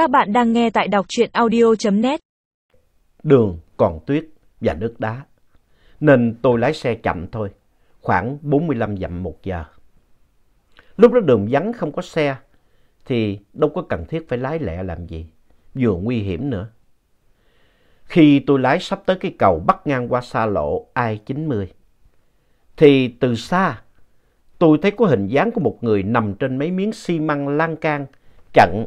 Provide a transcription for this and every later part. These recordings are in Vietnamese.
Các bạn đang nghe tại đọc truyện audio.net. Đường còn tuyết và nước đá. Nên tôi lái xe chậm thôi, khoảng 45 dặm một giờ. Lúc đó đường vắng không có xe, thì đâu có cần thiết phải lái lẹ làm gì, vừa nguy hiểm nữa. Khi tôi lái sắp tới cái cầu bắc ngang qua xa lộ I-90, thì từ xa tôi thấy có hình dáng của một người nằm trên mấy miếng xi măng lan can chặn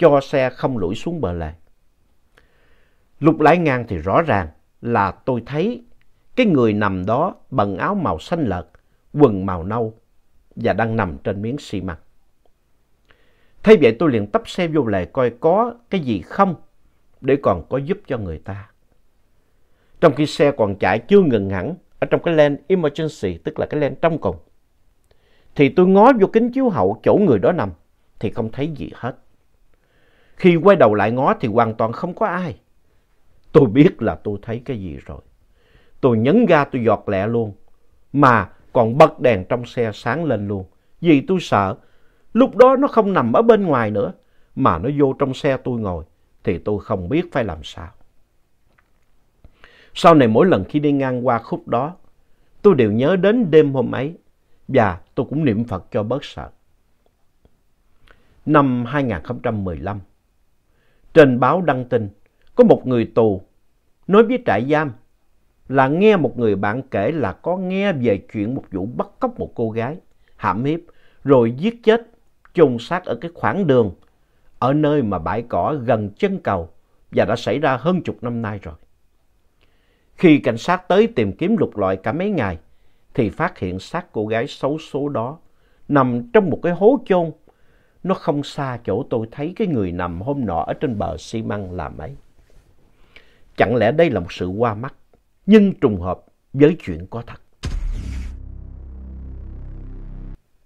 cho xe không lủi xuống bờ lề. Lục lái ngang thì rõ ràng là tôi thấy cái người nằm đó bằng áo màu xanh lợt, quần màu nâu và đang nằm trên miếng xi măng. Thế vậy tôi liền tấp xe vô lề coi có cái gì không để còn có giúp cho người ta. Trong khi xe còn chạy chưa ngừng hẳn ở trong cái lane emergency, tức là cái lane trong cùng, thì tôi ngó vô kính chiếu hậu chỗ người đó nằm thì không thấy gì hết. Khi quay đầu lại ngó thì hoàn toàn không có ai. Tôi biết là tôi thấy cái gì rồi. Tôi nhấn ga tôi giọt lẹ luôn. Mà còn bật đèn trong xe sáng lên luôn. Vì tôi sợ lúc đó nó không nằm ở bên ngoài nữa. Mà nó vô trong xe tôi ngồi. Thì tôi không biết phải làm sao. Sau này mỗi lần khi đi ngang qua khúc đó. Tôi đều nhớ đến đêm hôm ấy. Và tôi cũng niệm Phật cho bớt sợ. Năm 2015 trên báo đăng tin có một người tù nói với trại giam là nghe một người bạn kể là có nghe về chuyện một vụ bắt cóc một cô gái, hãm hiếp, rồi giết chết, chôn xác ở cái khoảng đường, ở nơi mà bãi cỏ gần chân cầu và đã xảy ra hơn chục năm nay rồi. Khi cảnh sát tới tìm kiếm lục lọi cả mấy ngày, thì phát hiện xác cô gái xấu số đó nằm trong một cái hố chôn nó không xa chỗ tôi thấy cái người nằm hôm nọ ở trên bờ xi măng là mấy. Chẳng lẽ đây là một sự qua mắt, nhưng trùng hợp với chuyện có thật.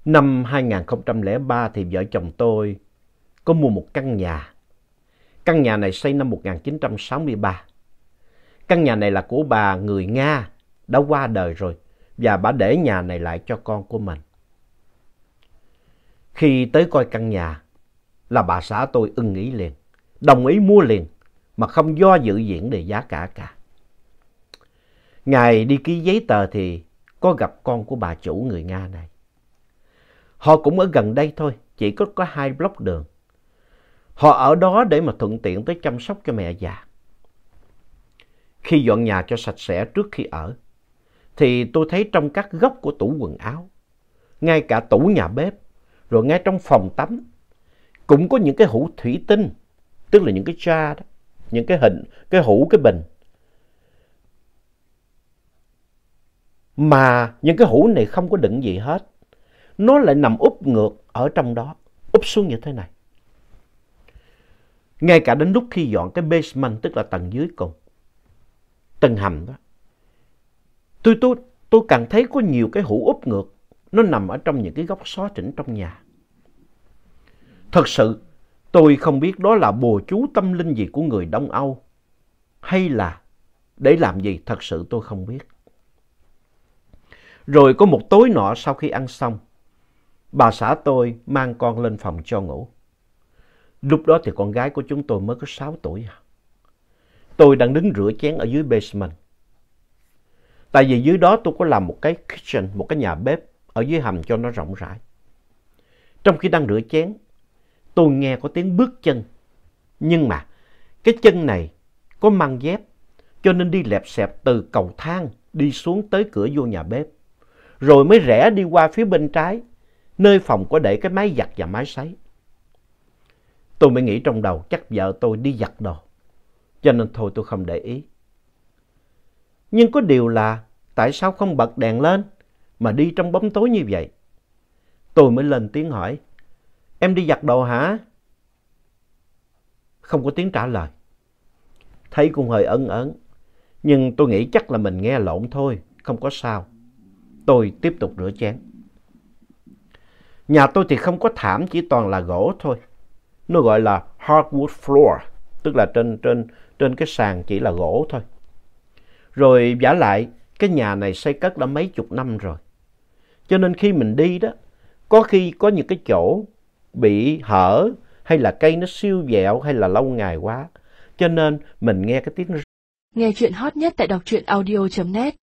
Năm 2003 thì vợ chồng tôi có mua một căn nhà. Căn nhà này xây năm 1963. Căn nhà này là của bà người Nga đã qua đời rồi và bà để nhà này lại cho con của mình. Khi tới coi căn nhà là bà xã tôi ưng ý liền, đồng ý mua liền mà không do dự diễn đề giá cả cả. Ngài đi ký giấy tờ thì có gặp con của bà chủ người Nga này. Họ cũng ở gần đây thôi, chỉ có có hai block đường. Họ ở đó để mà thuận tiện tới chăm sóc cho mẹ già. Khi dọn nhà cho sạch sẽ trước khi ở, thì tôi thấy trong các góc của tủ quần áo, ngay cả tủ nhà bếp, rồi ngay trong phòng tắm cũng có những cái hũ thủy tinh, tức là những cái cha đó, những cái hình, cái hũ, cái bình. Mà những cái hũ này không có đựng gì hết. Nó lại nằm úp ngược ở trong đó, úp xuống như thế này. Ngay cả đến lúc khi dọn cái basement, tức là tầng dưới cùng, tầng hầm đó, tôi, tôi, tôi càng thấy có nhiều cái hũ úp ngược, nó nằm ở trong những cái góc xó chỉnh trong nhà. Thật sự, tôi không biết đó là bùa chú tâm linh gì của người Đông Âu hay là để làm gì thật sự tôi không biết. Rồi có một tối nọ sau khi ăn xong, bà xã tôi mang con lên phòng cho ngủ. Lúc đó thì con gái của chúng tôi mới có 6 tuổi. À. Tôi đang đứng rửa chén ở dưới basement. Tại vì dưới đó tôi có làm một cái kitchen, một cái nhà bếp ở dưới hầm cho nó rộng rãi. Trong khi đang rửa chén, tôi nghe có tiếng bước chân. Nhưng mà, cái chân này có mang dép, cho nên đi lẹp xẹp từ cầu thang đi xuống tới cửa vô nhà bếp. Rồi mới rẽ đi qua phía bên trái, nơi phòng có để cái máy giặt và máy sấy. Tôi mới nghĩ trong đầu chắc vợ tôi đi giặt đồ. Cho nên thôi tôi không để ý. Nhưng có điều là tại sao không bật đèn lên mà đi trong bóng tối như vậy? Tôi mới lên tiếng hỏi. Em đi giặt đồ hả? Không có tiếng trả lời. Thấy cũng hơi ấn ấn. Nhưng tôi nghĩ chắc là mình nghe lộn thôi, không có sao. Tôi tiếp tục rửa chén. Nhà tôi thì không có thảm, chỉ toàn là gỗ thôi. Nó gọi là hardwood floor, tức là trên, trên, trên cái sàn chỉ là gỗ thôi. Rồi giả lại, cái nhà này xây cất đã mấy chục năm rồi. Cho nên khi mình đi đó, có khi có những cái chỗ bị hở hay là cây nó siêu dẹo hay là lâu ngày quá. Cho nên mình nghe cái tiếng Nghe chuyện hot nhất tại đọc truyện audio.net